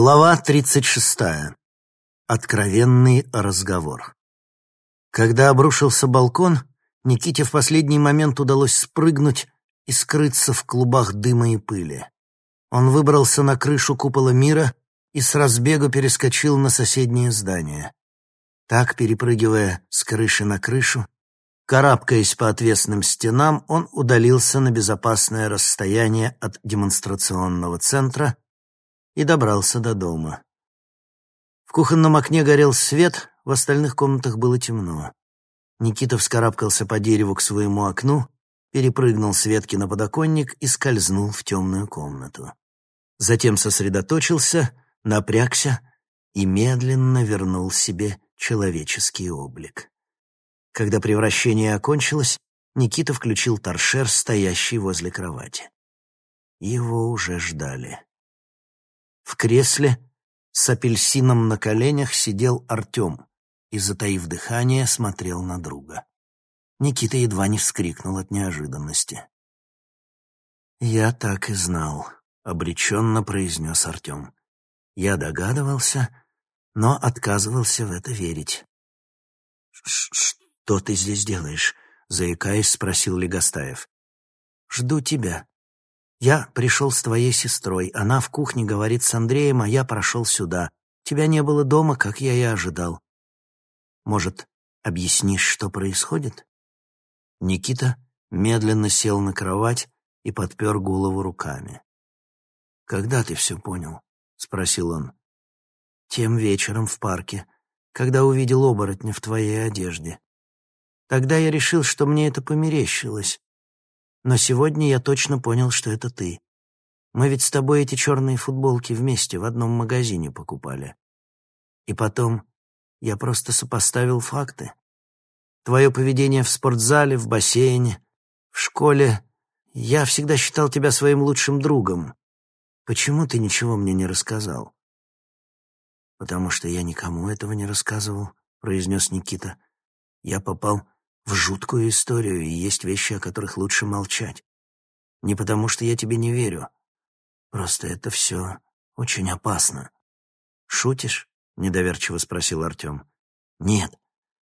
Глава 36. Откровенный разговор. Когда обрушился балкон, Никите в последний момент удалось спрыгнуть и скрыться в клубах дыма и пыли. Он выбрался на крышу купола мира и с разбегу перескочил на соседнее здание. Так, перепрыгивая с крыши на крышу, карабкаясь по отвесным стенам, он удалился на безопасное расстояние от демонстрационного центра — и добрался до дома. В кухонном окне горел свет, в остальных комнатах было темно. Никита вскарабкался по дереву к своему окну, перепрыгнул с ветки на подоконник и скользнул в темную комнату. Затем сосредоточился, напрягся и медленно вернул себе человеческий облик. Когда превращение окончилось, Никита включил торшер, стоящий возле кровати. Его уже ждали. В кресле с апельсином на коленях сидел Артем и, затаив дыхание, смотрел на друга. Никита едва не вскрикнул от неожиданности. «Я так и знал», — обреченно произнес Артем. Я догадывался, но отказывался в это верить. «Что ты здесь делаешь?» — заикаясь, спросил Легостаев. «Жду тебя», я пришел с твоей сестрой. Она в кухне говорит с Андреем, а я прошел сюда. Тебя не было дома, как я и ожидал. Может, объяснишь, что происходит?» Никита медленно сел на кровать и подпер голову руками. «Когда ты все понял?» — спросил он. «Тем вечером в парке, когда увидел оборотня в твоей одежде. Тогда я решил, что мне это померещилось, но сегодня я точно понял, что это ты. Мы ведь с тобой эти черные футболки вместе в одном магазине покупали. И потом я просто сопоставил факты. Твое поведение в спортзале, в бассейне, в школе. Я всегда считал тебя своим лучшим другом. Почему ты ничего мне не рассказал? Потому что я никому этого не рассказывал, произнес Никита. Я попал в жуткую историю, и есть вещи, о которых лучше молчать. Не потому, что я тебе не верю. Просто это все очень опасно. «Шутишь?» — недоверчиво спросил Артем. «Нет.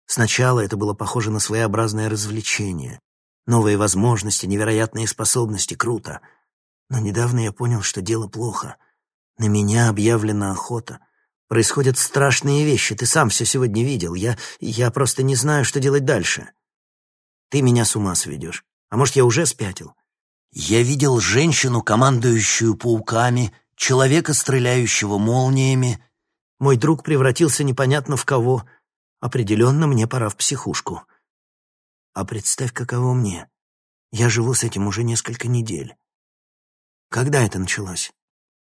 Сначала это было похоже на своеобразное развлечение. Новые возможности, невероятные способности, круто. Но недавно я понял, что дело плохо. На меня объявлена охота. Происходят страшные вещи, ты сам все сегодня видел. Я, я просто не знаю, что делать дальше». Ты меня с ума сведешь. А может, я уже спятил? Я видел женщину, командующую пауками, человека, стреляющего молниями. Мой друг превратился непонятно в кого. Определенно, мне пора в психушку. А представь, каково мне. Я живу с этим уже несколько недель. Когда это началось?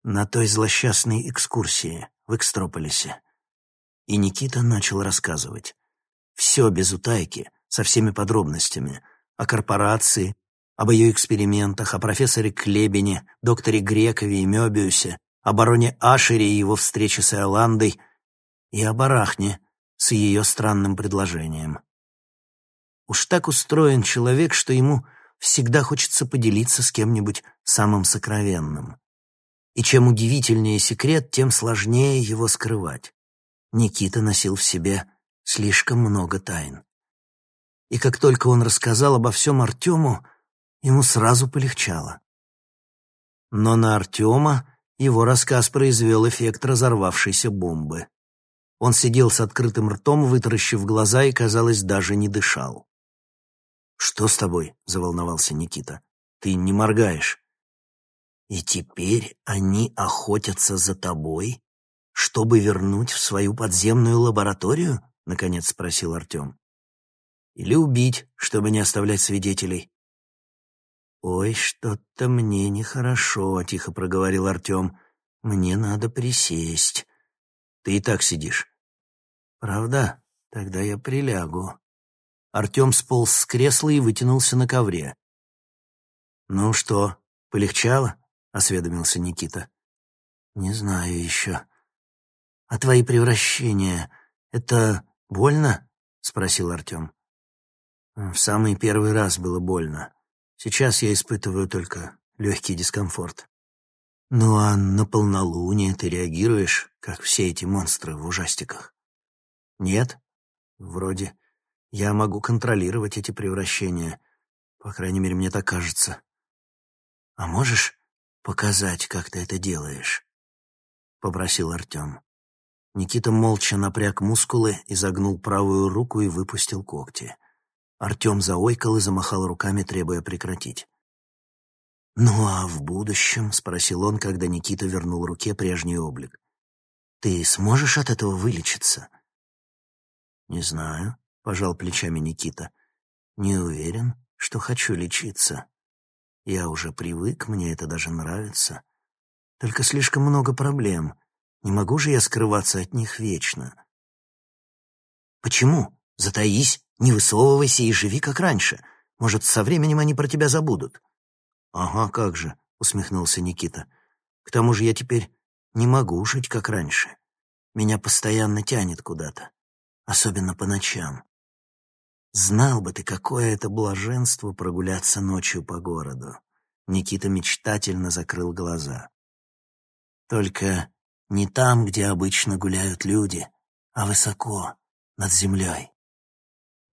На той злосчастной экскурсии в Экстрополисе. И Никита начал рассказывать. Все без утайки, со всеми подробностями. О корпорации, об ее экспериментах, о профессоре Клебине, докторе Грекове и Мёбиусе, о бароне Ашере и его встрече с Иоландой и о Барахне с ее странным предложением. Уж так устроен человек, что ему всегда хочется поделиться с кем-нибудь самым сокровенным. И чем удивительнее секрет, тем сложнее его скрывать. Никита носил в себе слишком много тайн и как только он рассказал обо всем Артему, ему сразу полегчало. Но на Артема его рассказ произвел эффект разорвавшейся бомбы. Он сидел с открытым ртом, вытаращив глаза и, казалось, даже не дышал. «Что с тобой?» — заволновался Никита. «Ты не моргаешь». «И теперь они охотятся за тобой, чтобы вернуть в свою подземную лабораторию?» — наконец спросил Артем. Или убить, чтобы не оставлять свидетелей. «Ой, что-то мне нехорошо», — тихо проговорил Артем. «Мне надо присесть». «Ты и так сидишь». «Правда? Тогда я прилягу». Артем сполз с кресла и вытянулся на ковре. «Ну что, полегчало?» — осведомился Никита. «Не знаю еще». «А твои превращения — это больно?» — спросил Артем. В самый первый раз было больно. Сейчас я испытываю только легкий дискомфорт. «Ну а на полнолуние ты реагируешь, как все эти монстры в ужастиках?» «Нет? Вроде. Я могу контролировать эти превращения. По крайней мере, мне так кажется. А можешь показать, как ты это делаешь?» — попросил Артем. Никита молча напряг мускулы, изогнул правую руку и выпустил когти. Артем заойкал и замахал руками, требуя прекратить. «Ну а в будущем?» — спросил он, когда Никита вернул руке прежний облик. «Ты сможешь от этого вылечиться?» «Не знаю», — пожал плечами Никита. «Не уверен, что хочу лечиться. Я уже привык, мне это даже нравится. Только слишком много проблем. Не могу же я скрываться от них вечно». «Почему? Затаись, не высовывайся и живи, как раньше. Может, со временем они про тебя забудут». «Ага, как же», — усмехнулся Никита. «К тому же я теперь не могу жить, как раньше. Меня постоянно тянет куда-то, особенно по ночам. Знал бы ты, какое это блаженство прогуляться ночью по городу». Никита мечтательно закрыл глаза. «Только не там, где обычно гуляют люди, а высоко, над землей.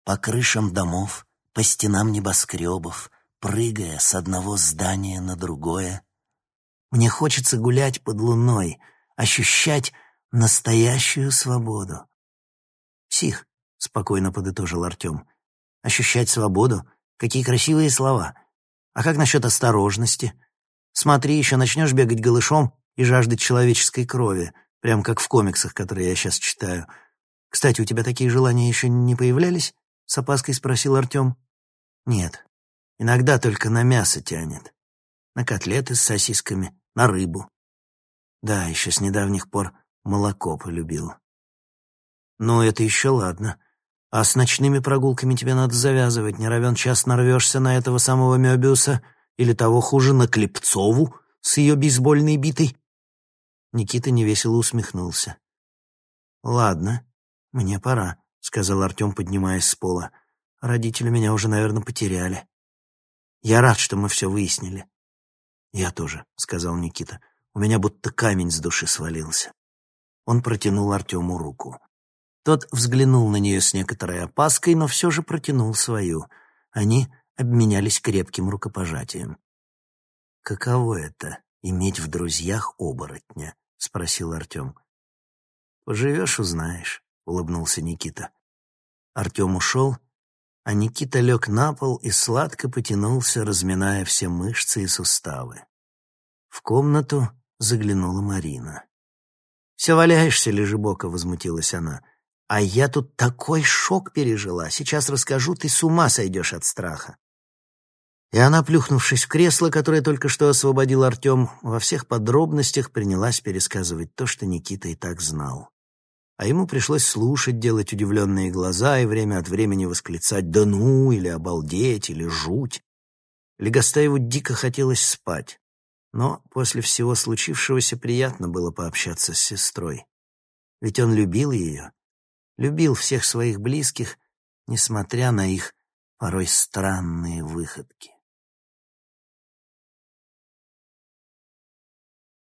По крышам домов, по стенам небоскребов, прыгая с одного здания на другое. Мне хочется гулять под луной, ощущать настоящую свободу. «Псих», — спокойно подытожил Артем. «Ощущать свободу? Какие красивые слова. А как насчет осторожности? Смотри, еще начнешь бегать голышом и жаждать человеческой крови, прям как в комиксах, которые я сейчас читаю. Кстати, у тебя такие желания еще не появлялись?» — с опаской спросил Артем. «Нет, Иногда только на мясо тянет. На котлеты с сосисками, на рыбу. Да, еще с недавних пор молоко полюбил. Ну, это еще ладно. А с ночными прогулками тебе надо завязывать. Не равен час нарвешься на этого самого Мёбиуса или того хуже, на Клепцову с ее бейсбольной битой. Никита невесело усмехнулся. «Ладно, мне пора», — сказал Артем, поднимаясь с пола. «Родители меня уже, наверное, потеряли». Я рад, что мы все выяснили. Я тоже, сказал Никита. У меня будто камень с души свалился. Он протянул Артему руку. Тот взглянул на нее с некоторой опаской, но все же протянул свою. Они обменялись крепким рукопожатием. «Каково это — иметь в друзьях оборотня?» — спросил Артем. «Поживешь — узнаешь», — улыбнулся Никита. Артем ушел, а Никита лег на пол и сладко потянулся, разминая все мышцы и суставы. В комнату заглянула Марина. «Все валяешься, лежебока», — возмутилась она. «А я тут такой шок пережила. Сейчас расскажу, ты с ума сойдешь от страха». И она, плюхнувшись в кресло, которое только что освободил Артем, во всех подробностях принялась пересказывать то, что Никита и так знал а ему пришлось слушать, делать удивленные глаза и время от времени восклицать «да ну» или «обалдеть» или «жуть». Легостаеву дико хотелось спать, но после всего случившегося приятно было пообщаться с сестрой. Ведь он любил ее, любил всех своих близких, несмотря на их порой странные выходки.